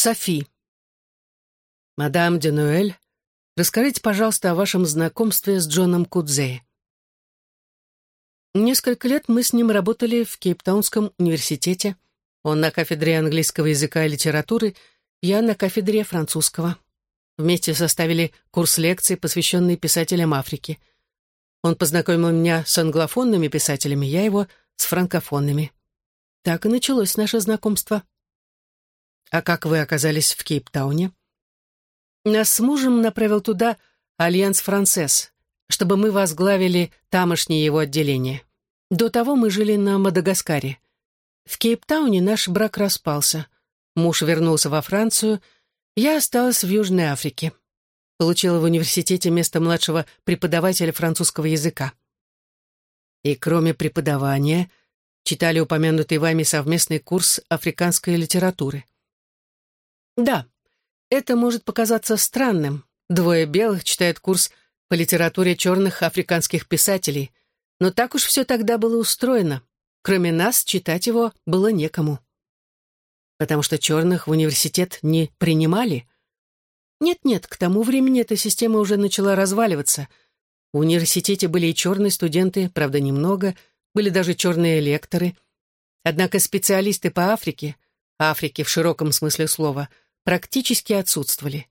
Софи. Мадам Денуэль, расскажите, пожалуйста, о вашем знакомстве с Джоном Кудзе. Несколько лет мы с ним работали в Кейптаунском университете. Он на кафедре английского языка и литературы, я на кафедре французского. Вместе составили курс лекций, посвященный писателям Африки. Он познакомил меня с англофонными писателями, я его с франкофонными. Так и началось наше знакомство. А как вы оказались в Кейптауне? Нас с мужем направил туда Альянс Франсез, чтобы мы возглавили тамошнее его отделение. До того мы жили на Мадагаскаре. В Кейптауне наш брак распался. Муж вернулся во Францию, я осталась в Южной Африке. Получила в университете место младшего преподавателя французского языка. И кроме преподавания, читали упомянутый вами совместный курс африканской литературы. Да, это может показаться странным. Двое белых читают курс по литературе черных африканских писателей, но так уж все тогда было устроено. Кроме нас, читать его было некому. Потому что черных в университет не принимали? Нет-нет, к тому времени эта система уже начала разваливаться. В университете были и черные студенты, правда, немного, были даже черные лекторы. Однако специалисты по Африке, Африке в широком смысле слова – практически отсутствовали.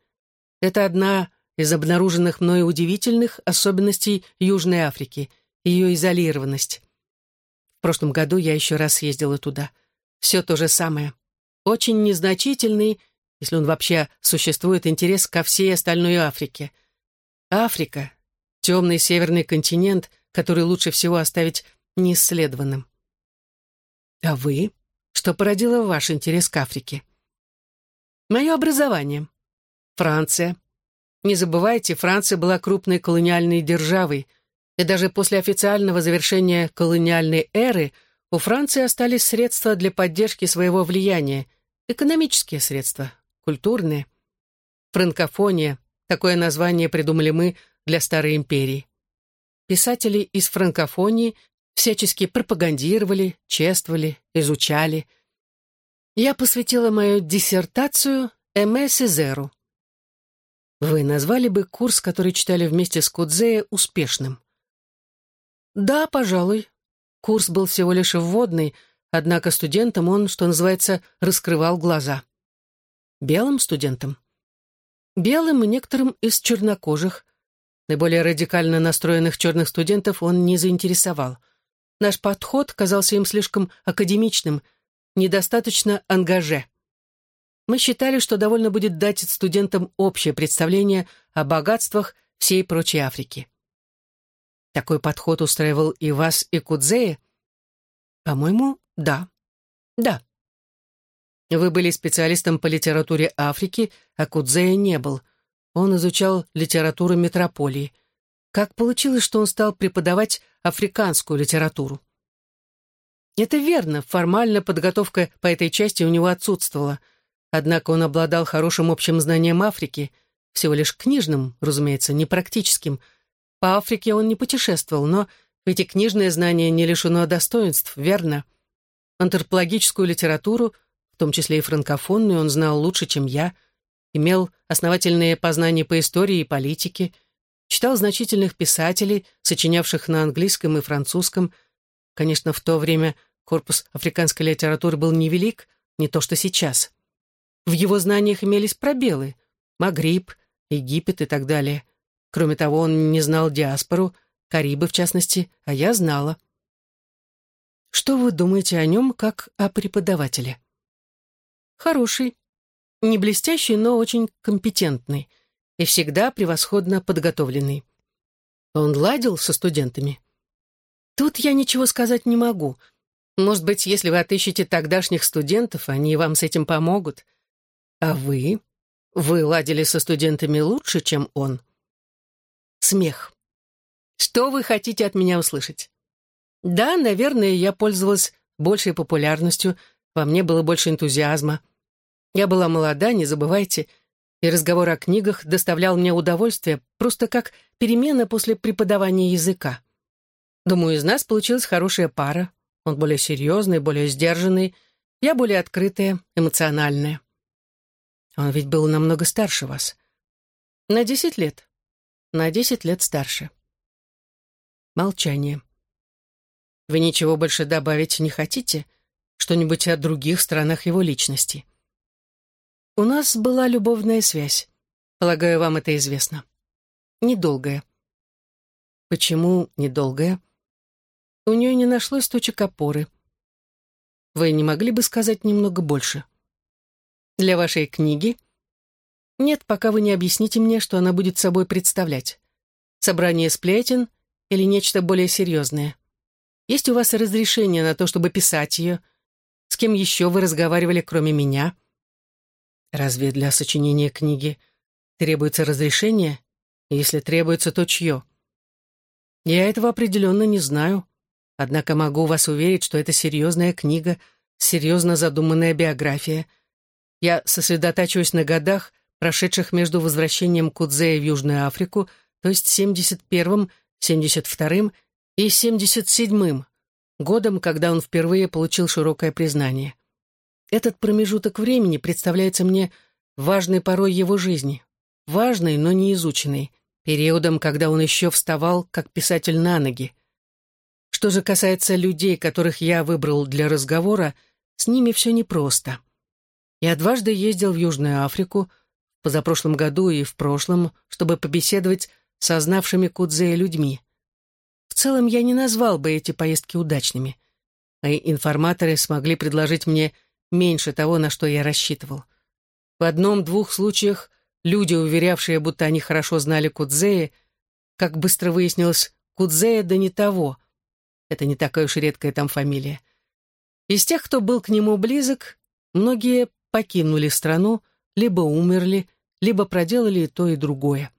Это одна из обнаруженных мной удивительных особенностей Южной Африки, ее изолированность. В прошлом году я еще раз съездила туда. Все то же самое. Очень незначительный, если он вообще существует, интерес ко всей остальной Африке. Африка — темный северный континент, который лучше всего оставить неисследованным. А вы? Что породило ваш интерес к Африке? Мое образование. Франция. Не забывайте, Франция была крупной колониальной державой, и даже после официального завершения колониальной эры у Франции остались средства для поддержки своего влияния, экономические средства, культурные. Франкофония – такое название придумали мы для Старой империи. Писатели из франкофонии всячески пропагандировали, чествовали, изучали – я посвятила мою диссертацию Эме Сезеру. Вы назвали бы курс, который читали вместе с Кудзея, успешным? Да, пожалуй. Курс был всего лишь вводный, однако студентам он, что называется, раскрывал глаза. Белым студентам? Белым и некоторым из чернокожих. Наиболее радикально настроенных черных студентов он не заинтересовал. Наш подход казался им слишком академичным — недостаточно ангаже. Мы считали, что довольно будет дать студентам общее представление о богатствах всей прочей Африки. Такой подход устраивал и вас, и Кудзея? По-моему, да. Да. Вы были специалистом по литературе Африки, а Кудзея не был. Он изучал литературу метрополии. Как получилось, что он стал преподавать африканскую литературу? Это верно, формально подготовка по этой части у него отсутствовала. Однако он обладал хорошим общим знанием Африки, всего лишь книжным, разумеется, не практическим. По Африке он не путешествовал, но эти книжные знания не лишено достоинств, верно? Антропологическую литературу, в том числе и франкофонную, он знал лучше, чем я, имел основательные познания по истории и политике, читал значительных писателей, сочинявших на английском и французском. Конечно, в то время Корпус африканской литературы был невелик, не то что сейчас. В его знаниях имелись пробелы — Магриб, Египет и так далее. Кроме того, он не знал диаспору, Карибы в частности, а я знала. Что вы думаете о нем как о преподавателе? Хороший, не блестящий, но очень компетентный и всегда превосходно подготовленный. Он ладил со студентами. Тут я ничего сказать не могу — может быть, если вы отыщете тогдашних студентов, они вам с этим помогут. А вы? Вы ладили со студентами лучше, чем он? Смех. Что вы хотите от меня услышать? Да, наверное, я пользовалась большей популярностью, во мне было больше энтузиазма. Я была молода, не забывайте, и разговор о книгах доставлял мне удовольствие, просто как перемена после преподавания языка. Думаю, из нас получилась хорошая пара, он более серьезный, более сдержанный, я более открытая, эмоциональная. Он ведь был намного старше вас. На десять лет. На десять лет старше. Молчание. Вы ничего больше добавить не хотите? Что-нибудь о других сторонах его личности? У нас была любовная связь. Полагаю, вам это известно. Недолгая. Почему недолгая? У нее не нашлось точек опоры. Вы не могли бы сказать немного больше? Для вашей книги? Нет, пока вы не объясните мне, что она будет собой представлять. Собрание сплетен или нечто более серьезное? Есть у вас разрешение на то, чтобы писать ее? С кем еще вы разговаривали, кроме меня? Разве для сочинения книги требуется разрешение? Если требуется, то чье? Я этого определенно не знаю. Однако могу вас уверить, что это серьезная книга, серьезно задуманная биография. Я сосредотачиваюсь на годах, прошедших между возвращением Кудзея в Южную Африку, то есть 71-м, 72-м и 77-м, годом, когда он впервые получил широкое признание. Этот промежуток времени представляется мне важной порой его жизни, важной, но не изученной, периодом, когда он еще вставал как писатель на ноги. Что же касается людей, которых я выбрал для разговора, с ними все непросто. Я дважды ездил в Южную Африку, позапрошлом году и в прошлом, чтобы побеседовать со знавшими Кудзея людьми. В целом я не назвал бы эти поездки удачными. Мои информаторы смогли предложить мне меньше того, на что я рассчитывал. В одном-двух случаях люди, уверявшие, будто они хорошо знали Кудзея, как быстро выяснилось, Кудзея да не того — это не такая уж редкая там фамилия. Из тех, кто был к нему близок, многие покинули страну, либо умерли, либо проделали и то, и другое.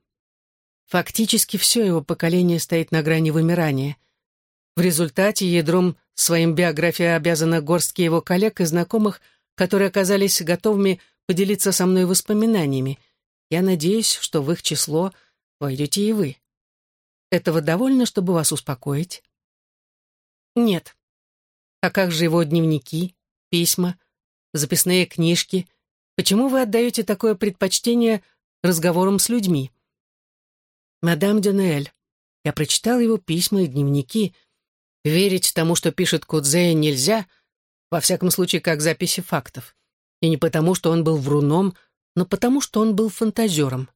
Фактически все его поколение стоит на грани вымирания. В результате ядром своим биографией обязана горстке его коллег и знакомых, которые оказались готовыми поделиться со мной воспоминаниями. Я надеюсь, что в их число войдете и вы. Этого довольно, чтобы вас успокоить. Нет. А как же его дневники, письма, записные книжки? Почему вы отдаете такое предпочтение разговорам с людьми? Мадам Дюнель, я прочитал его письма и дневники. Верить тому, что пишет Кудзея, нельзя, во всяком случае, как записи фактов. И не потому, что он был вруном, но потому, что он был фантазером.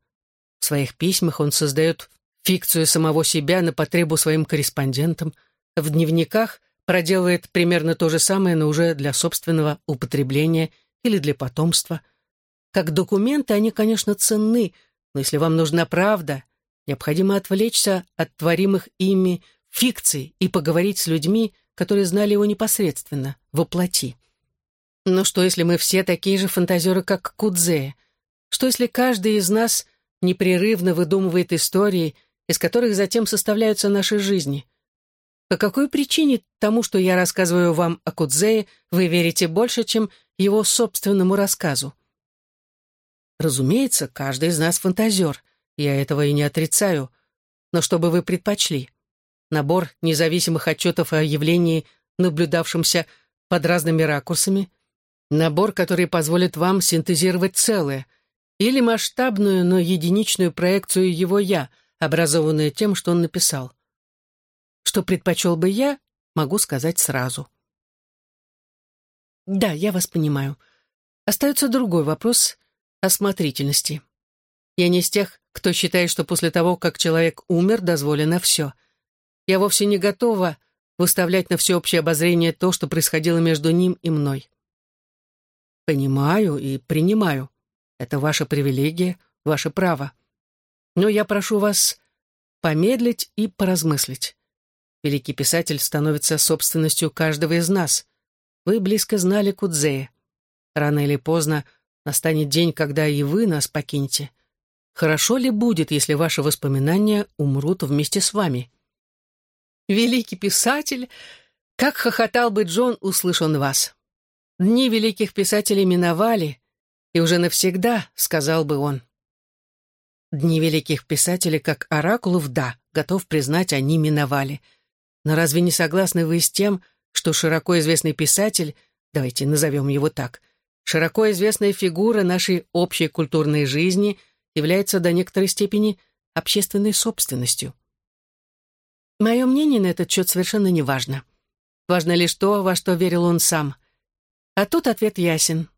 В своих письмах он создает фикцию самого себя на потребу своим корреспондентам – в дневниках проделывает примерно то же самое, но уже для собственного употребления или для потомства. Как документы они, конечно, ценны, но если вам нужна правда, необходимо отвлечься от творимых ими фикций и поговорить с людьми, которые знали его непосредственно, воплоти. Но что, если мы все такие же фантазеры, как Кудзе? Что, если каждый из нас непрерывно выдумывает истории, из которых затем составляются наши жизни? По какой причине тому, что я рассказываю вам о Кудзее, вы верите больше, чем его собственному рассказу? Разумеется, каждый из нас фантазер, я этого и не отрицаю. Но что бы вы предпочли? Набор независимых отчетов о явлении, наблюдавшемся под разными ракурсами? Набор, который позволит вам синтезировать целое? Или масштабную, но единичную проекцию его «я», образованную тем, что он написал? Что предпочел бы я, могу сказать сразу. Да, я вас понимаю. Остается другой вопрос осмотрительности. Я не из тех, кто считает, что после того, как человек умер, дозволено все. Я вовсе не готова выставлять на всеобщее обозрение то, что происходило между ним и мной. Понимаю и принимаю. Это ваша привилегия, ваше право. Но я прошу вас помедлить и поразмыслить. Великий писатель становится собственностью каждого из нас. Вы близко знали Кудзея. Рано или поздно настанет день, когда и вы нас покинете. Хорошо ли будет, если ваши воспоминания умрут вместе с вами? Великий писатель, как хохотал бы Джон, услышан вас. Дни великих писателей миновали, и уже навсегда, сказал бы он. Дни великих писателей, как оракулов, да, готов признать, они миновали — но разве не согласны вы с тем, что широко известный писатель, давайте назовем его так, Широко известная фигура нашей общей культурной жизни является до некоторой степени общественной собственностью. Мое мнение на этот счет совершенно не важно. Важно лишь то, во что верил он сам. А тут ответ ясен.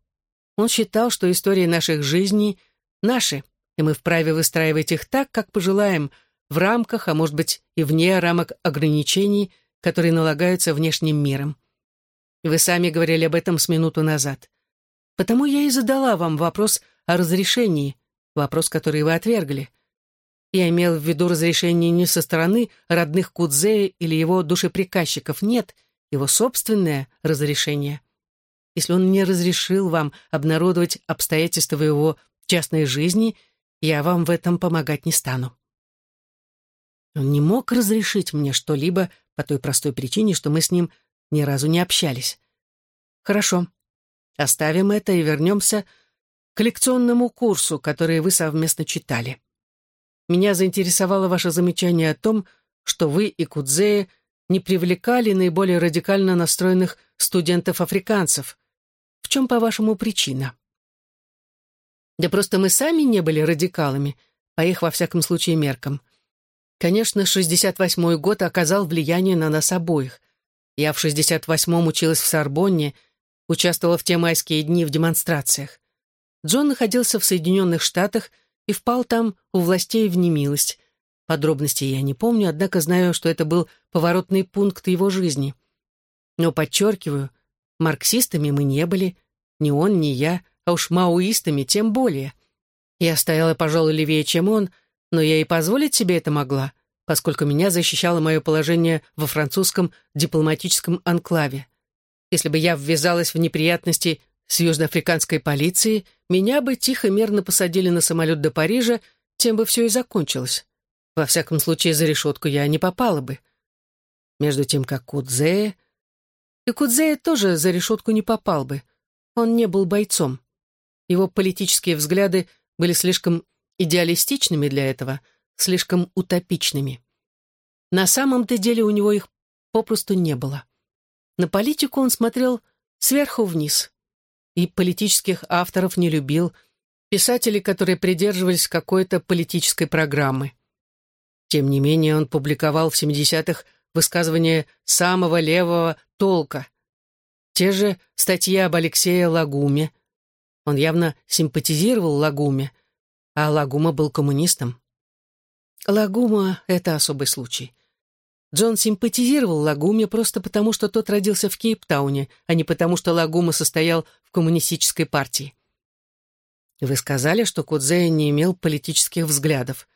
Он считал, что истории наших жизней наши, и мы вправе выстраивать их так, как пожелаем, в рамках, а может быть и вне рамок ограничений, которые налагаются внешним миром. Вы сами говорили об этом с минуту назад. Потому я и задала вам вопрос о разрешении, вопрос, который вы отвергли. Я имел в виду разрешение не со стороны родных Кудзея или его душеприказчиков, нет, его собственное разрешение. Если он не разрешил вам обнародовать обстоятельства его частной жизни, я вам в этом помогать не стану. Он не мог разрешить мне что-либо по той простой причине, что мы с ним ни разу не общались. Хорошо, оставим это и вернемся к лекционному курсу, который вы совместно читали. Меня заинтересовало ваше замечание о том, что вы и Кудзея не привлекали наиболее радикально настроенных студентов-африканцев. В чем, по-вашему, причина? Да просто мы сами не были радикалами, по их, во всяком случае, меркам. Конечно, 68-й год оказал влияние на нас обоих. Я в 68-м училась в Сорбонне, участвовала в те майские дни в демонстрациях. Джон находился в Соединенных Штатах – и впал там у властей в немилость. Подробностей я не помню, однако знаю, что это был поворотный пункт его жизни. Но, подчеркиваю, марксистами мы не были, ни он, ни я, а уж маоистами тем более. Я стояла, пожалуй, левее, чем он, но я и позволить себе это могла, поскольку меня защищало мое положение во французском дипломатическом анклаве. Если бы я ввязалась в неприятности с южноафриканской полицией, меня бы тихо мирно посадили на самолет до Парижа, тем бы все и закончилось. Во всяком случае, за решетку я не попала бы. Между тем, как Кудзея... И Кудзея тоже за решетку не попал бы. Он не был бойцом. Его политические взгляды были слишком идеалистичными для этого, слишком утопичными. На самом-то деле у него их попросту не было. На политику он смотрел сверху вниз и политических авторов не любил, писателей, которые придерживались какой-то политической программы. Тем не менее, он публиковал в 70-х высказывания самого левого толка. Те же статьи об Алексее Лагуме. Он явно симпатизировал Лагуме, а Лагума был коммунистом. Лагума — это особый случай. Джон симпатизировал Лагуме просто потому, что тот родился в Кейптауне, а не потому, что Лагума состоял в коммунистической партии. Вы сказали, что Кудзея не имел политических взглядов.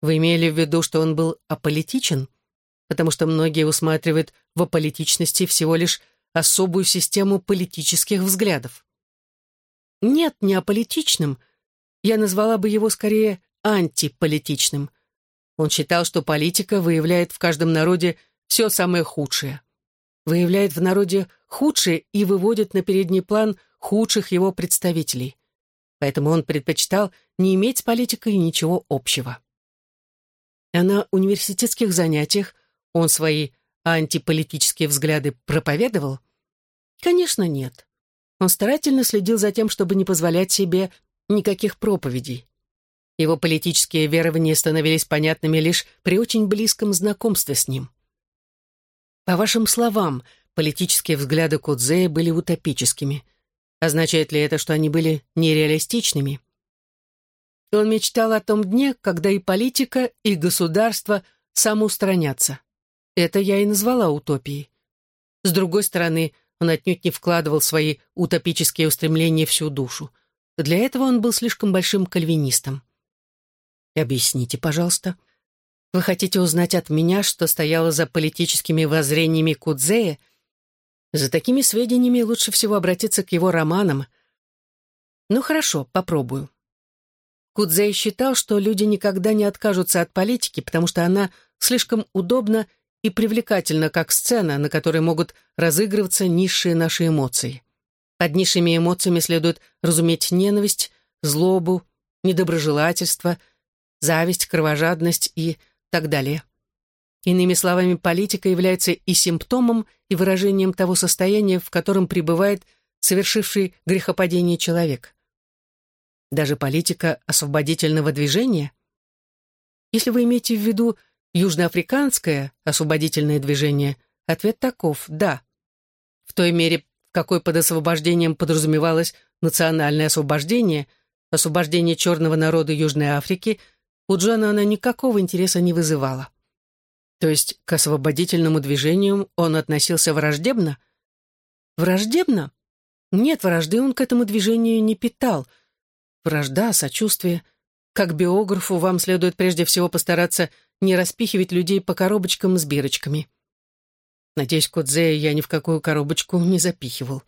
Вы имели в виду, что он был аполитичен? Потому что многие усматривают в аполитичности всего лишь особую систему политических взглядов. Нет, не аполитичным. Я назвала бы его скорее антиполитичным. Он считал, что политика выявляет в каждом народе все самое худшее. Выявляет в народе худшее и выводит на передний план худших его представителей. Поэтому он предпочитал не иметь с политикой ничего общего. А на университетских занятиях он свои антиполитические взгляды проповедовал? Конечно, нет. Он старательно следил за тем, чтобы не позволять себе никаких проповедей. Его политические верования становились понятными лишь при очень близком знакомстве с ним. По вашим словам, политические взгляды Кудзея были утопическими. Означает ли это, что они были нереалистичными? Он мечтал о том дне, когда и политика, и государство самоустранятся. Это я и назвала утопией. С другой стороны, он отнюдь не вкладывал свои утопические устремления всю душу. Для этого он был слишком большим кальвинистом. Объясните, пожалуйста. Вы хотите узнать от меня, что стояло за политическими воззрениями Кудзея? За такими сведениями лучше всего обратиться к его романам. Ну хорошо, попробую. Кудзей считал, что люди никогда не откажутся от политики, потому что она слишком удобна и привлекательна, как сцена, на которой могут разыгрываться низшие наши эмоции. Под низшими эмоциями следует разуметь ненависть, злобу, недоброжелательство — зависть, кровожадность и так далее. Иными словами, политика является и симптомом, и выражением того состояния, в котором пребывает совершивший грехопадение человек? Даже политика освободительного движения? Если вы имеете в виду южноафриканское освободительное движение, ответ таков – да. В той мере, какой под освобождением подразумевалось национальное освобождение, освобождение черного народа Южной Африки, у Джона она никакого интереса не вызывала. То есть к освободительному движению он относился враждебно? Враждебно? Нет, вражды он к этому движению не питал. Вражда, сочувствие. Как биографу вам следует прежде всего постараться не распихивать людей по коробочкам с бирочками. Надеюсь, Кодзея я ни в какую коробочку не запихивал.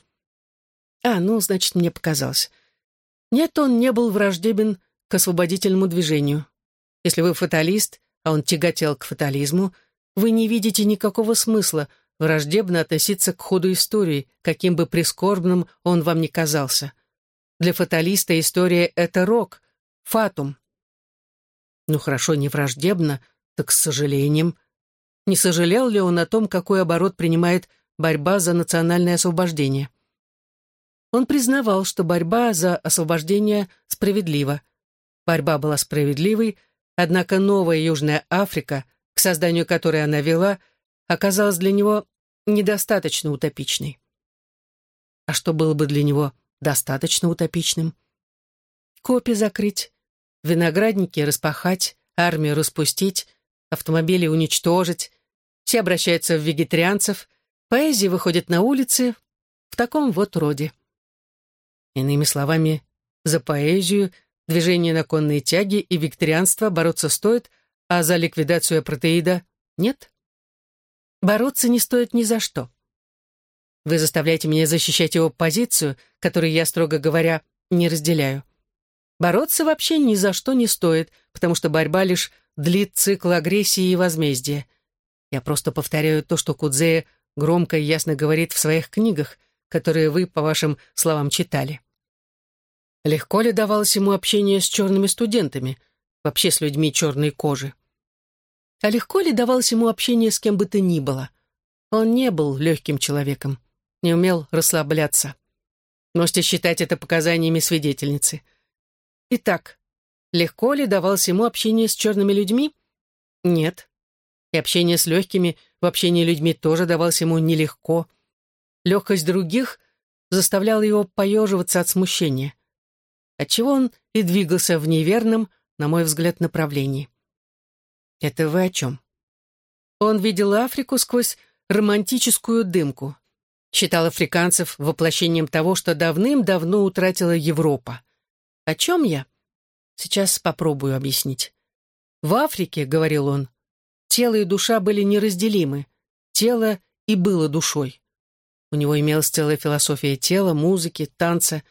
А, ну, значит, мне показалось. Нет, он не был враждебен к освободительному движению. Если вы фаталист, а он тяготел к фатализму, вы не видите никакого смысла враждебно относиться к ходу истории, каким бы прискорбным он вам ни казался. Для фаталиста история — это рок, фатум. Ну хорошо, не враждебно, так с сожалением. Не сожалел ли он о том, какой оборот принимает борьба за национальное освобождение? Он признавал, что борьба за освобождение справедлива. Борьба была справедливой, однако новая Южная Африка, к созданию которой она вела, оказалась для него недостаточно утопичной. А что было бы для него достаточно утопичным? Копи закрыть, виноградники распахать, армию распустить, автомобили уничтожить, все обращаются в вегетарианцев, поэзия выходит на улицы в таком вот роде. Иными словами, за поэзию, движение на конные тяги и вегетарианство бороться стоит, а за ликвидацию протеида нет? Бороться не стоит ни за что. Вы заставляете меня защищать его позицию, которую я, строго говоря, не разделяю. Бороться вообще ни за что не стоит, потому что борьба лишь длит цикл агрессии и возмездия. Я просто повторяю то, что Кудзея громко и ясно говорит в своих книгах, которые вы, по вашим словам, читали. Легко ли давалось ему общение с черными студентами, вообще с людьми черной кожи? А легко ли давалось ему общение с кем бы то ни было? Он не был легким человеком, не умел расслабляться. Можете считать это показаниями свидетельницы. Итак, легко ли давалось ему общение с черными людьми? Нет. И общение с легкими в общении людьми тоже давалось ему нелегко. Легкость других заставляла его поеживаться от смущения, отчего он и двигался в неверном, на мой взгляд, направлении. Это вы о чем? Он видел Африку сквозь романтическую дымку. Считал африканцев воплощением того, что давным-давно утратила Европа. О чем я? Сейчас попробую объяснить. В Африке, говорил он, тело и душа были неразделимы. Тело и было душой. У него имелась целая философия тела, музыки, танца.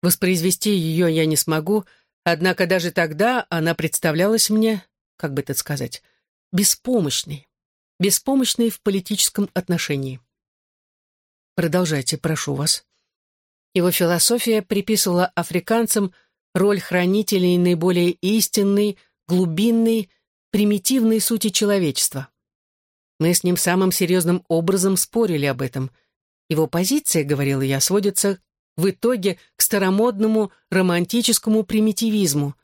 Воспроизвести ее я не смогу, однако даже тогда она представлялась мне как бы это сказать, беспомощный. Беспомощный в политическом отношении. Продолжайте, прошу вас. Его философия приписывала африканцам роль хранителей наиболее истинной, глубинной, примитивной сути человечества. Мы с ним самым серьезным образом спорили об этом. Его позиция, говорила я, сводится в итоге к старомодному романтическому примитивизму.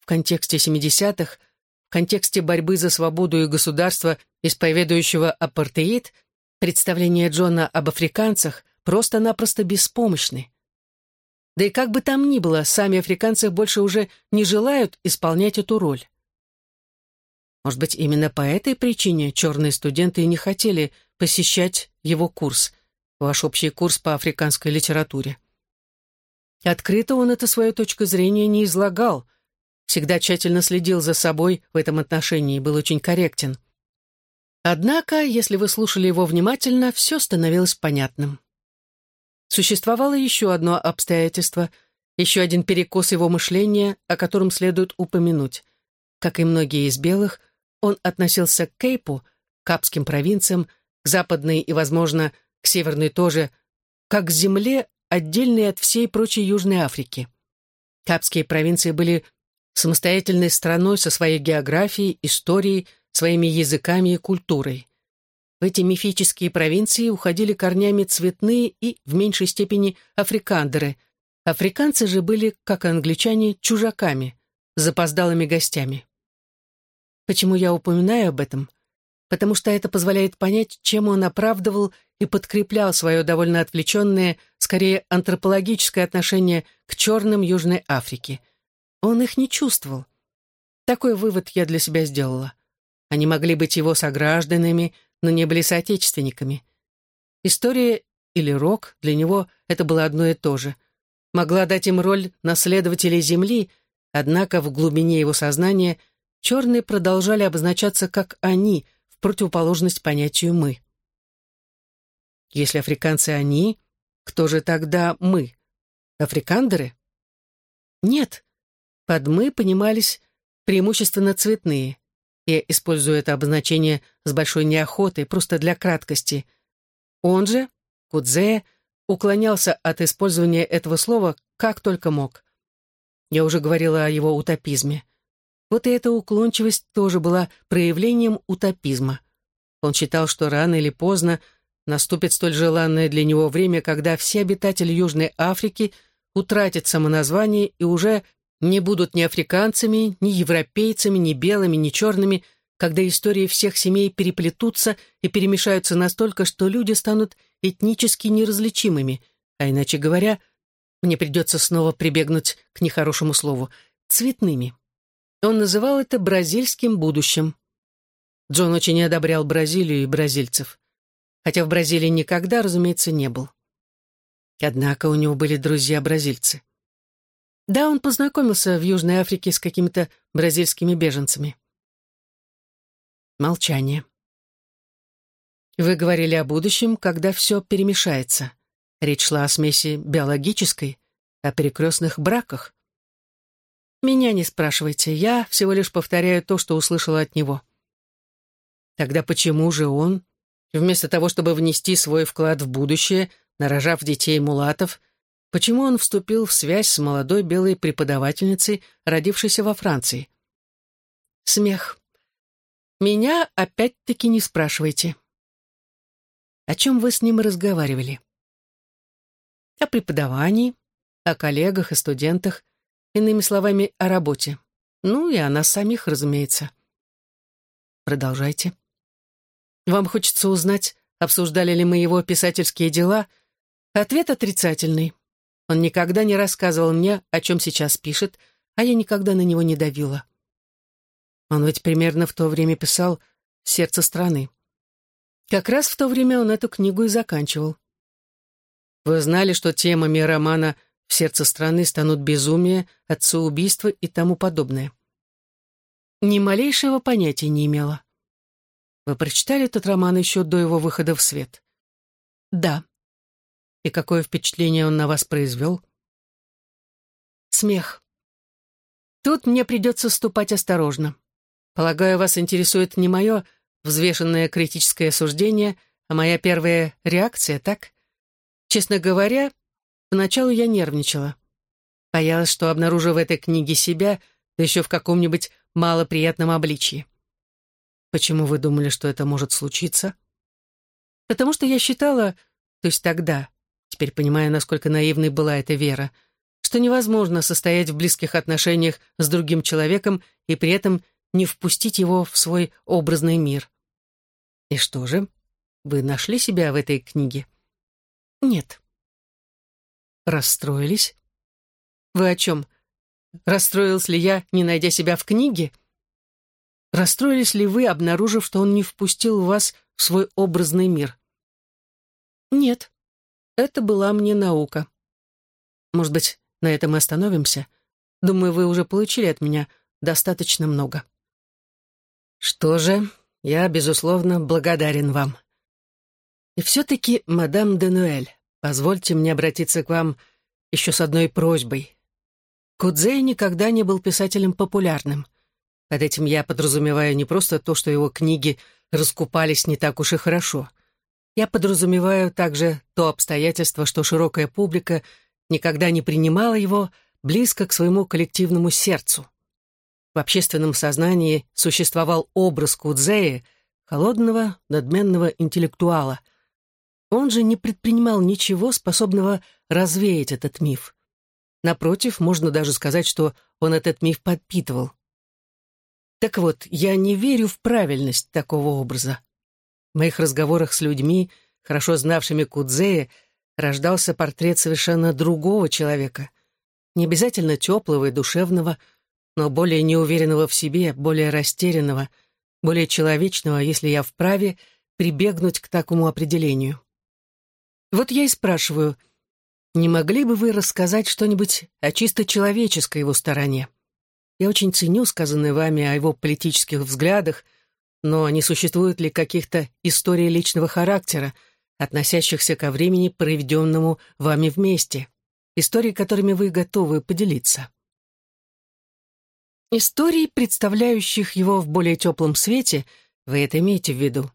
В контексте 70-х в контексте борьбы за свободу и государство, исповедующего апартеид, представления Джона об африканцах просто-напросто беспомощны. Да и как бы там ни было, сами африканцы больше уже не желают исполнять эту роль. Может быть, именно по этой причине черные студенты не хотели посещать его курс, ваш общий курс по африканской литературе. Открыто он эту свою точку зрения не излагал, всегда тщательно следил за собой в этом отношении и был очень корректен. Однако, если вы слушали его внимательно, все становилось понятным. Существовало еще одно обстоятельство, еще один перекос его мышления, о котором следует упомянуть. Как и многие из белых, он относился к Кейпу, капским провинциям, к западной и, возможно, к северной тоже, как к земле, отдельной от всей прочей Южной Африки. Капские провинции были самостоятельной страной со своей географией, историей, своими языками и культурой. в эти мифические провинции уходили корнями цветные и, в меньшей степени, африкандеры. Африканцы же были, как и англичане, чужаками, запоздалыми гостями. Почему я упоминаю об этом? Потому что это позволяет понять, чем он оправдывал и подкреплял свое довольно отвлеченное, скорее антропологическое отношение к черным Южной Африки. Он их не чувствовал. Такой вывод я для себя сделала. Они могли быть его согражданами, но не были соотечественниками. История или рок для него это было одно и то же. Могла дать им роль наследователей Земли, однако в глубине его сознания черные продолжали обозначаться как «они», в противоположность понятию «мы». Если африканцы «они», кто же тогда «мы»? Африкандеры? Нет. Под «мы» понимались преимущественно цветные. Я использую это обозначение с большой неохотой, просто для краткости. Он же, Кудзе, уклонялся от использования этого слова как только мог. Я уже говорила о его утопизме. Вот и эта уклончивость тоже была проявлением утопизма. Он считал, что рано или поздно наступит столь желанное для него время, когда все обитатели Южной Африки утратят самоназвание и уже не будут ни африканцами, ни европейцами, ни белыми, ни черными, когда истории всех семей переплетутся и перемешаются настолько, что люди станут этнически неразличимыми, а иначе говоря, мне придется снова прибегнуть к нехорошему слову, цветными. Он называл это бразильским будущим. Джон очень одобрял Бразилию и бразильцев. Хотя в Бразилии никогда, разумеется, не был. Однако у него были друзья-бразильцы. Да, он познакомился в Южной Африке с какими-то бразильскими беженцами. Молчание. Вы говорили о будущем, когда все перемешается. Речь шла о смеси биологической, о перекрестных браках. Меня не спрашивайте, я всего лишь повторяю то, что услышала от него. Тогда почему же он, вместо того, чтобы внести свой вклад в будущее, нарожав детей мулатов, почему он вступил в связь с молодой белой преподавательницей, родившейся во Франции? Смех. Меня опять-таки не спрашивайте. О чем вы с ним разговаривали? О преподавании, о коллегах и студентах, иными словами, о работе. Ну и о нас самих, разумеется. Продолжайте. Вам хочется узнать, обсуждали ли мы его писательские дела? Ответ отрицательный. Он никогда не рассказывал мне, о чем сейчас пишет, а я никогда на него не давила. Он ведь примерно в то время писал «Сердце страны». Как раз в то время он эту книгу и заканчивал. Вы знали, что темами романа «В сердце страны» станут безумие, отцеубийство и тому подобное? Ни малейшего понятия не имела. Вы прочитали этот роман еще до его выхода в свет? Да. И какое впечатление он на вас произвел? Смех. Тут мне придется ступать осторожно. Полагаю, вас интересует не мое взвешенное критическое суждение, а моя первая реакция, так? Честно говоря, поначалу я нервничала. Боялась, что обнаружу в этой книге себя, да еще в каком-нибудь малоприятном обличье. Почему вы думали, что это может случиться? Потому что я считала, то есть тогда, теперь понимая, насколько наивной была эта вера, что невозможно состоять в близких отношениях с другим человеком и при этом не впустить его в свой образный мир. И что же? Вы нашли себя в этой книге? Нет. Расстроились? Вы о чем? Расстроилась ли я, не найдя себя в книге? — Расстроились ли вы, обнаружив, что он не впустил вас в свой образный мир? Нет, это была мне наука. Может быть, на этом мы остановимся? Думаю, вы уже получили от меня достаточно много. Что же, я, безусловно, благодарен вам. И все-таки, мадам де Нуэль, позвольте мне обратиться к вам еще с одной просьбой. Кудзей никогда не был писателем популярным. Под этим я подразумеваю не просто то, что его книги раскупались не так уж и хорошо. Я подразумеваю также то обстоятельство, что широкая публика никогда не принимала его близко к своему коллективному сердцу. В общественном сознании существовал образ Кудзея, холодного, надменного интеллектуала. Он же не предпринимал ничего, способного развеять этот миф. Напротив, можно даже сказать, что он этот миф подпитывал. Так вот, я не верю в правильность такого образа. В моих разговорах с людьми, хорошо знавшими Кудзея, рождался портрет совершенно другого человека. Не обязательно теплого и душевного, но более неуверенного в себе, более растерянного, более человечного, если я вправе прибегнуть к такому определению. Вот я и спрашиваю, не могли бы вы рассказать что-нибудь о чисто человеческой его стороне? Я очень ценю сказанное вами о его политических взглядах, но не существует ли каких-то историй личного характера, относящихся ко времени, проведенному вами вместе, истории, которыми вы готовы поделиться? Историй, представляющих его в более теплом свете, вы это имеете в виду?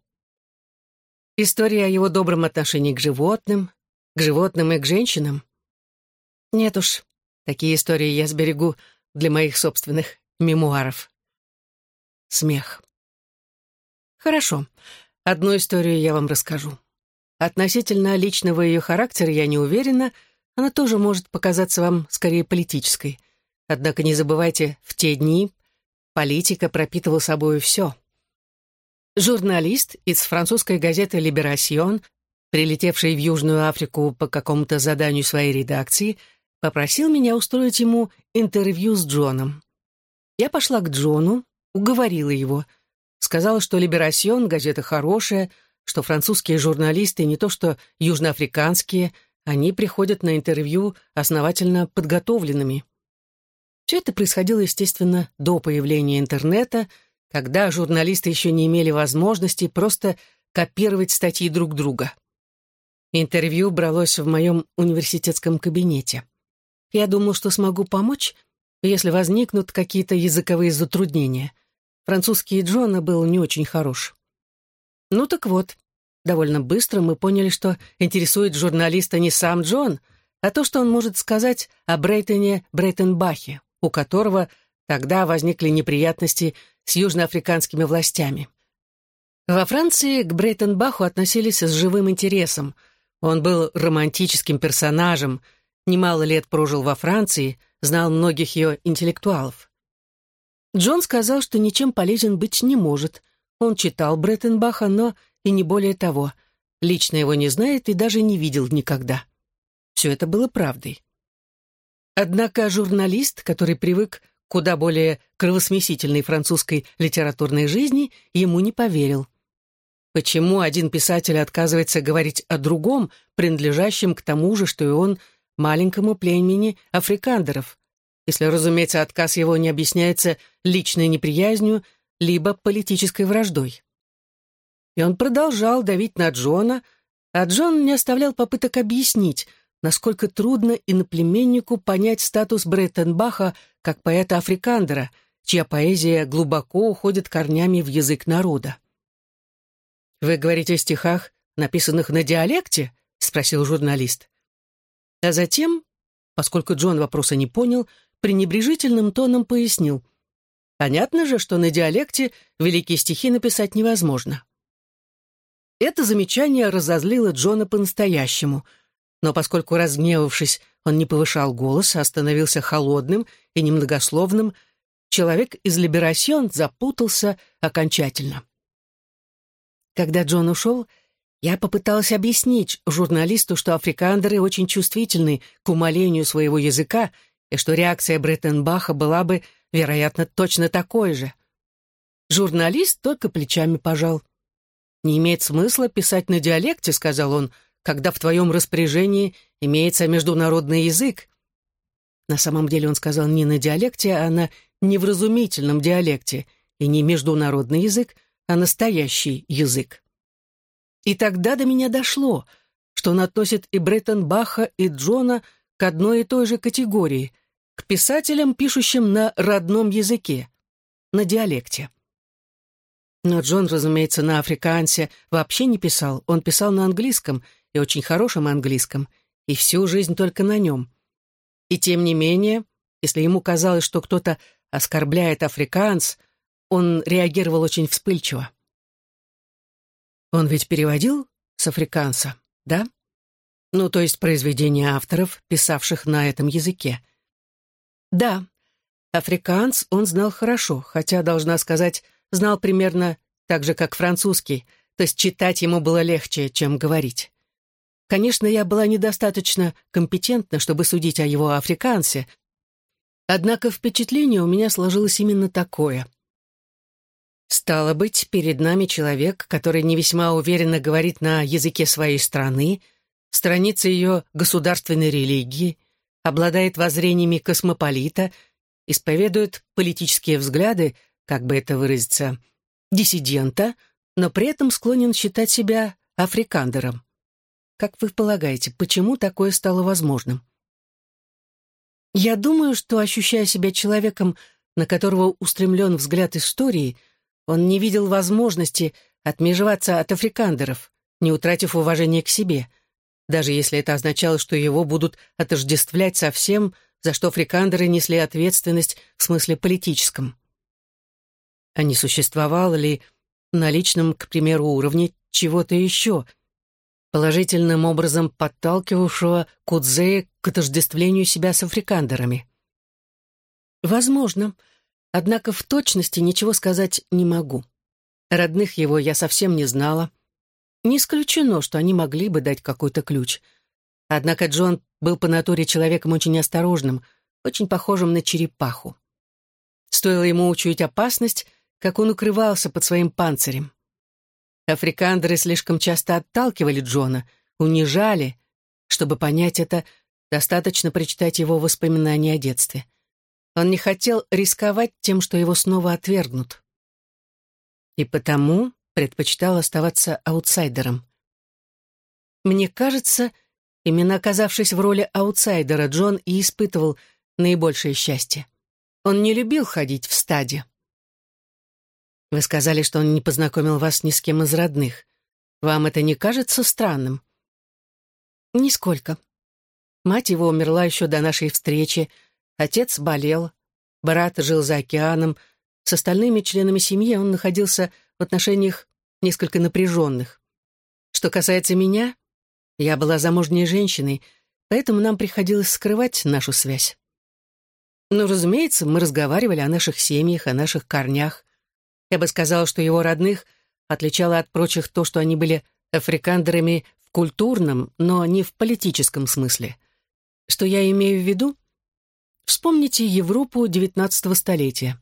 История о его добром отношении к животным, к животным и к женщинам? Нет уж, такие истории я сберегу для моих собственных мемуаров. Смех. Хорошо, одну историю я вам расскажу. Относительно личного ее характера я не уверена, она тоже может показаться вам скорее политической. Однако не забывайте, в те дни политика пропитывала собой все. Журналист из французской газеты «Либерасьон», прилетевший в Южную Африку по какому-то заданию своей редакции, попросил меня устроить ему интервью с Джоном. Я пошла к Джону, уговорила его, сказала, что «Либерасьон» — газета хорошая, что французские журналисты не то что южноафриканские, они приходят на интервью основательно подготовленными. Все это происходило, естественно, до появления интернета, когда журналисты еще не имели возможности просто копировать статьи друг друга. Интервью бралось в моем университетском кабинете. Я думал, что смогу помочь, если возникнут какие-то языковые затруднения. Французский Джона был не очень хорош. Ну так вот, довольно быстро мы поняли, что интересует журналиста не сам Джон, а то, что он может сказать о Брейтоне Брейтенбахе, у которого тогда возникли неприятности с южноафриканскими властями. Во Франции к Брейтенбаху относились с живым интересом. Он был романтическим персонажем, немало лет прожил во Франции, знал многих ее интеллектуалов. Джон сказал, что ничем полезен быть не может, он читал Бреттенбаха, но и не более того. Лично его не знает и даже не видел никогда. Все это было правдой. Однако журналист, который привык куда более кровосмесительной французской литературной жизни, ему не поверил. Почему один писатель отказывается говорить о другом, принадлежащем к тому же, что и он, маленькому племени африкандеров, если, разумеется, отказ его не объясняется личной неприязнью, либо политической враждой. И он продолжал давить на Джона, а Джон не оставлял попыток объяснить, насколько трудно иноплеменнику понять статус Бреттенбаха как поэта-африкандера, чья поэзия глубоко уходит корнями в язык народа. «Вы говорите о стихах, написанных на диалекте?» — спросил журналист. А затем, поскольку Джон вопроса не понял, пренебрежительным тоном пояснил. Понятно же, что на диалекте великие стихи написать невозможно. Это замечание разозлило Джона по-настоящему, но поскольку, разгневавшись, он не повышал голос, а становился холодным и немногословным, человек из Либерасьон запутался окончательно. Когда Джон ушел, я попыталась объяснить журналисту, что африкандеры очень чувствительны к умолению своего языка и что реакция Бреттенбаха была бы вероятно, точно такой же. Журналист только плечами пожал. «Не имеет смысла писать на диалекте», — сказал он, «когда в твоем распоряжении имеется международный язык». На самом деле он сказал не на диалекте, а на невразумительном диалекте, и не международный язык, а настоящий язык. И тогда до меня дошло, что он относит и Бреттон Баха, и Джона к одной и той же категории, к писателям, пишущим на родном языке, на диалекте. Но Джон, разумеется, на африкансе вообще не писал. Он писал на английском, и очень хорошем английском, и всю жизнь только на нем. И тем не менее, если ему казалось, что кто-то оскорбляет африканс, он реагировал очень вспыльчиво. Он ведь переводил с африканца, да? Ну, то есть произведения авторов, писавших на этом языке. Да, африканц он знал хорошо, хотя, должна сказать, знал примерно так же, как французский, то есть читать ему было легче, чем говорить. Конечно, я была недостаточно компетентна, чтобы судить о его африканце, однако впечатление у меня сложилось именно такое. Стало быть, перед нами человек, который не весьма уверенно говорит на языке своей страны, страницы ее государственной религии, обладает воззрениями космополита, исповедует политические взгляды, как бы это выразиться, диссидента, но при этом склонен считать себя африкандером. Как вы полагаете, почему такое стало возможным? Я думаю, что, ощущая себя человеком, на которого устремлен взгляд истории, он не видел возможности отмежеваться от африкандеров, не утратив уважения к себе — даже если это означало, что его будут отождествлять со всем, за что фрикандеры несли ответственность в смысле политическом. А не существовало ли на личном, к примеру, уровне чего-то еще, положительным образом подталкивавшего Кудзея к отождествлению себя с африкандерами? Возможно, однако в точности ничего сказать не могу. Родных его я совсем не знала, не исключено, что они могли бы дать какой-то ключ. Однако Джон был по натуре человеком очень осторожным, очень похожим на черепаху. Стоило ему учуять опасность, как он укрывался под своим панцирем. Африкандеры слишком часто отталкивали Джона, унижали. Чтобы понять это, достаточно прочитать его воспоминания о детстве. Он не хотел рисковать тем, что его снова отвергнут. И потому предпочитал оставаться аутсайдером. Мне кажется, именно оказавшись в роли аутсайдера, Джон и испытывал наибольшее счастье. Он не любил ходить в стаде. Вы сказали, что он не познакомил вас ни с кем из родных. Вам это не кажется странным? Нисколько. Мать его умерла еще до нашей встречи, отец болел, брат жил за океаном, с остальными членами семьи он находился в отношениях несколько напряженных. Что касается меня, я была замужней женщиной, поэтому нам приходилось скрывать нашу связь. Но, разумеется, мы разговаривали о наших семьях, о наших корнях. Я бы сказала, что его родных отличало от прочих то, что они были африкандерами в культурном, но не в политическом смысле. Что я имею в виду? Вспомните Европу XIX столетия.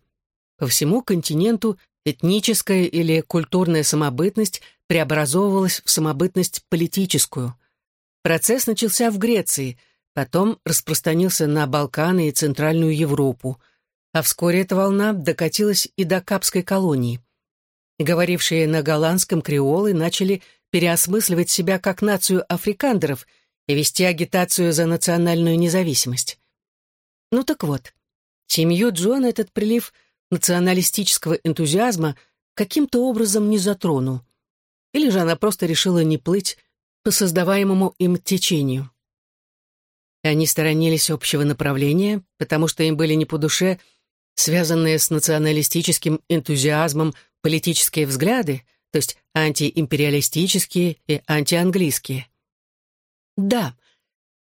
По всему континенту этническая или культурная самобытность преобразовывалась в самобытность политическую. Процесс начался в Греции, потом распространился на Балканы и Центральную Европу, а вскоре эта волна докатилась и до Капской колонии. Говорившие на голландском креолы начали переосмысливать себя как нацию африкандеров и вести агитацию за национальную независимость. Ну так вот, семью Джона этот прилив – националистического энтузиазма каким-то образом не затронул. Или же она просто решила не плыть по создаваемому им течению. Они сторонились общего направления, потому что им были не по душе связанные с националистическим энтузиазмом политические взгляды, то есть антиимпериалистические и антианглийские. Да,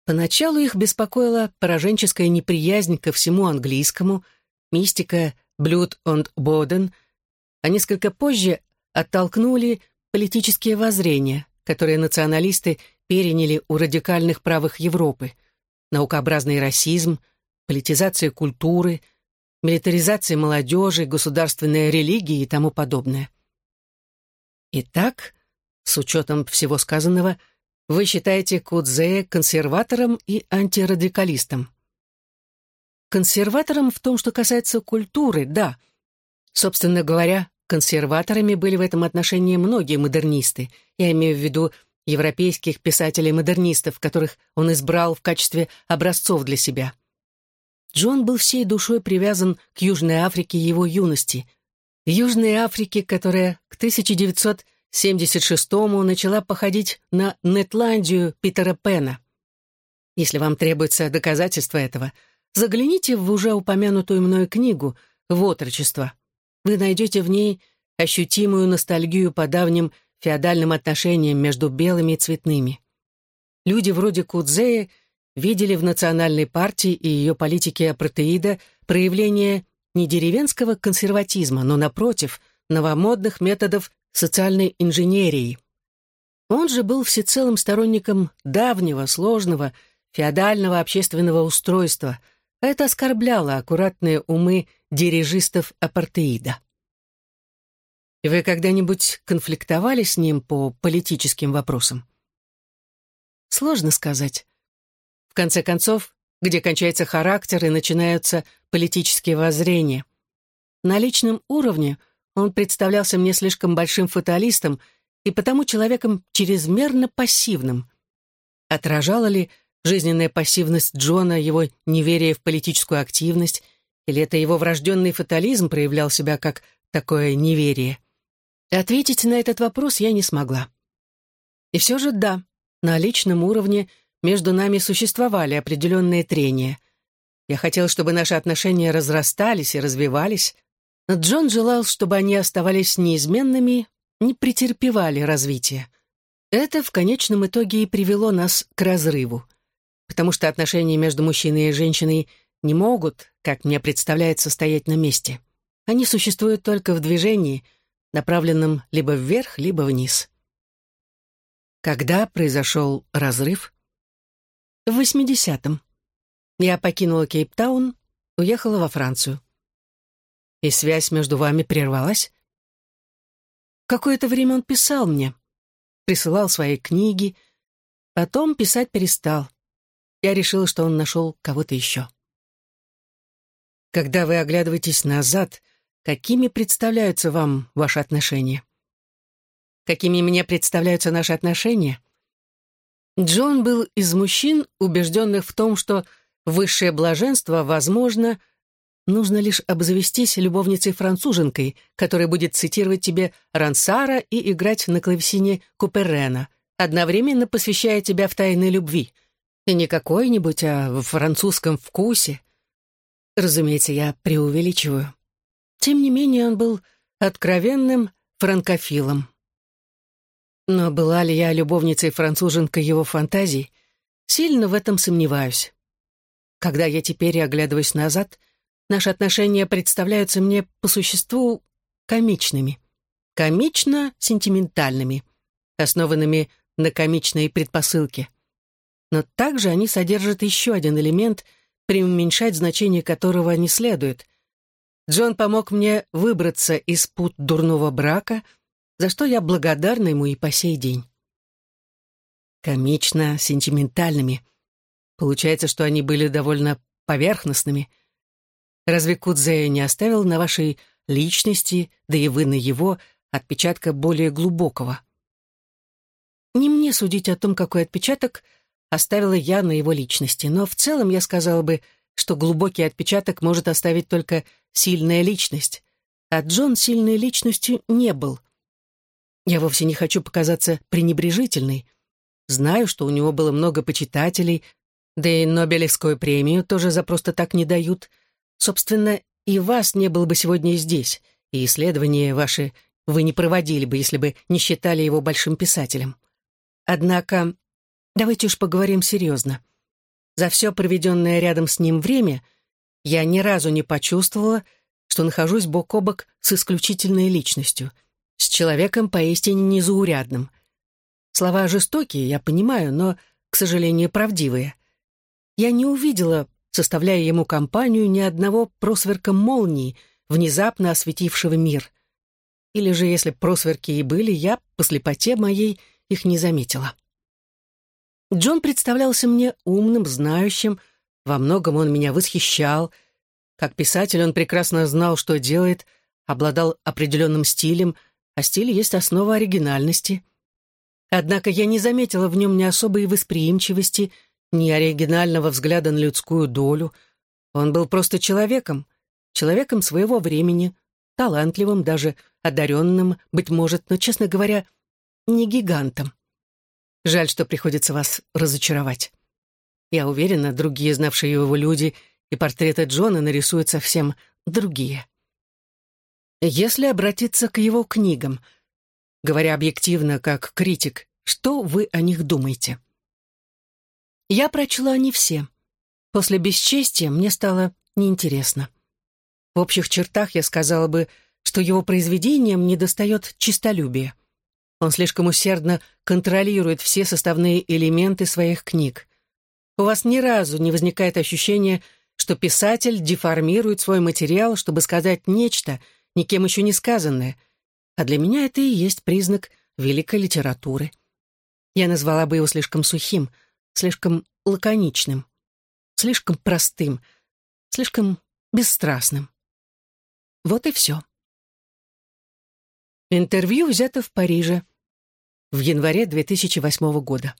поначалу их беспокоила пораженческая неприязнь ко всему английскому, мистика Блюд und Боден, а несколько позже оттолкнули политические воззрения, которые националисты переняли у радикальных правых Европы, наукообразный расизм, политизация культуры, милитаризация молодежи, государственная религия и тому подобное. Итак, с учетом всего сказанного, вы считаете Кудзея консерватором и антирадикалистом. Консерватором в том, что касается культуры, да. Собственно говоря, консерваторами были в этом отношении многие модернисты. Я имею в виду европейских писателей-модернистов, которых он избрал в качестве образцов для себя. Джон был всей душой привязан к Южной Африке его юности. Южной Африке, которая к 1976-му начала походить на Нетландию Питера Пена. Если вам требуется доказательство этого – Загляните в уже упомянутую мною книгу «В отрочество». Вы найдете в ней ощутимую ностальгию по давним феодальным отношениям между белыми и цветными. Люди вроде Кудзея видели в национальной партии и ее политике апартеида проявление не деревенского консерватизма, но, напротив, новомодных методов социальной инженерии. Он же был всецелым сторонником давнего, сложного, феодального общественного устройства, а это оскорбляло аккуратные умы дирижистов апартеида. Вы когда-нибудь конфликтовали с ним по политическим вопросам? Сложно сказать. В конце концов, где кончается характер и начинаются политические воззрения. На личном уровне он представлялся мне слишком большим фаталистом и потому человеком чрезмерно пассивным. Отражала ли жизненная пассивность Джона его неверие в политическую активность, или это его врожденный фатализм проявлял себя как такое неверие? Ответить на этот вопрос я не смогла. И все же да, на личном уровне между нами существовали определенные трения. Я хотел, чтобы наши отношения разрастались и развивались, но Джон желал, чтобы они оставались неизменными, не претерпевали развития. Это в конечном итоге и привело нас к разрыву, потому что отношения между мужчиной и женщиной не могут, как мне представляется, стоять на месте. Они существуют только в движении, направленном либо вверх, либо вниз. Когда произошел разрыв? В 80-м. Я покинула Кейптаун, уехала во Францию. И связь между вами прервалась? Какое-то время он писал мне, присылал свои книги, потом писать перестал. Я решила, что он нашел кого-то еще. Когда вы оглядываетесь назад, какими представляются вам ваши отношения? какими мне представляются наши отношения? Джон был из мужчин, убежденных в том, что высшее блаженство возможно, нужно лишь обзавестись любовницей-француженкой, которая будет цитировать тебе Рансара и играть на клавесине Куперена, одновременно посвящая тебя в тайны любви. И не какой-нибудь, а в французском вкусе. Разумеется, я преувеличиваю. Тем не менее, он был откровенным франкофилом. Но была ли я любовницей-француженкой его фантазий, сильно в этом сомневаюсь. Когда я теперь оглядываюсь назад, наши отношения представляются мне по существу комичными. Комично-сентиментальными, основанными на комичной предпосылке. Но также они содержат еще один элемент, преуменьшать значение которого не следует. Джон помог мне выбраться из пут дурного брака — за что я благодарна ему и по сей день. Комично сентиментальными. Получается, что они были довольно поверхностными. Разве Кудзе не оставил на вашей личности, да и вы на его, отпечатка более глубокого? Не мне судить о том, какой отпечаток оставила я на его личности, но в целом я сказала бы, что глубокий отпечаток может оставить только сильная личность, а Джон сильной личностью не был. Я вовсе не хочу показаться пренебрежительной. Знаю, что у него было много почитателей, да и Нобелевскую премию тоже за просто так не дают. Собственно, и вас не было бы сегодня здесь, и исследования ваши вы не проводили бы, если бы не считали его большим писателем. Однако, давайте уж поговорим серьезно. За все проведенное рядом с ним время я ни разу не почувствовала, что нахожусь бок о бок с исключительной личностью — с человеком поистине незаурядным. Слова жестокие, я понимаю, но, к сожалению, правдивые. Я не увидела, составляя ему компанию, ни одного просверка молнии, внезапно осветившего мир. Или же, если просверки и были, я, по слепоте моей, их не заметила. Джон представлялся мне умным, знающим, во многом он меня восхищал. Как писатель он прекрасно знал, что делает, обладал определенным стилем — а стиль есть основа оригинальности. Однако я не заметила в нем ни особой восприимчивости, ни оригинального взгляда на людскую долю. Он был просто человеком, человеком своего времени, талантливым, даже одаренным, быть может, но, честно говоря, не гигантом. Жаль, что приходится вас разочаровать. Я уверена, другие, знавшие его люди, и портреты Джона нарисуют совсем другие. Если обратиться к его книгам, говоря объективно, как критик, что вы о них думаете? Я прочла не все. После «Бесчестия» мне стало неинтересно. В общих чертах я сказала бы, что его произведениям недостает чистолюбия. Он слишком усердно контролирует все составные элементы своих книг. У вас ни разу не возникает ощущения, что писатель деформирует свой материал, чтобы сказать нечто, никем еще не сказанное. А для меня это и есть признак великой литературы. Я назвала бы его слишком сухим, слишком лаконичным, слишком простым, слишком бесстрастным. Вот и все. Интервью взято в Париже в январе 2008 года.